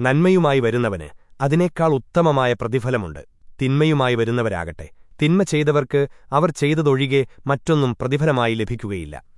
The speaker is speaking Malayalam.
നന്മയുമായി വരുന്നവന് അതിനേക്കാൾ ഉത്തമമായ പ്രതിഫലമുണ്ട്. തിന്മയുമായി വരുന്നവരാകട്ടെ. തിന്മ ചെയ്തവർക്ക് അവർ ചെയ്തതൊഴികെ മറ്റൊന്നും പ്രതിഫലമായി ലഭിക്കുകയില്ല.